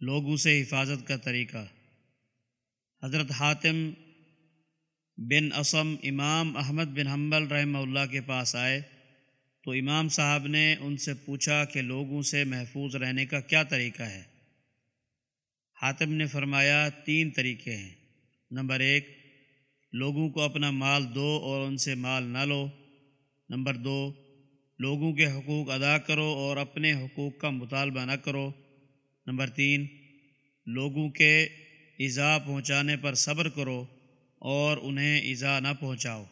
لوگوں سے حفاظت کا طریقہ۔ حضرت حاتم بن اسم امام احمد بن حنبل رحمہ اللہ کے پاس آئے تو امام صاحب نے ان سے پوچھا کہ لوگوں سے محفوظ رہنے کا کیا طریقہ ہے۔ حاتم نے فرمایا، تین طریقے ہیں۔ نمبر ایک، لوگوں کو اپنا مال دو اور ان سے مال نہ لو۔ نمبر دو، لوگوں کے حقوق ادا کرو اور اپنے حقوق کا مطالبہ نہ کرو۔ نمبر تین لوگوں کے ایزا پہنچانے پر صبر کرو اور انہیں ایزا نہ پہنچاؤ۔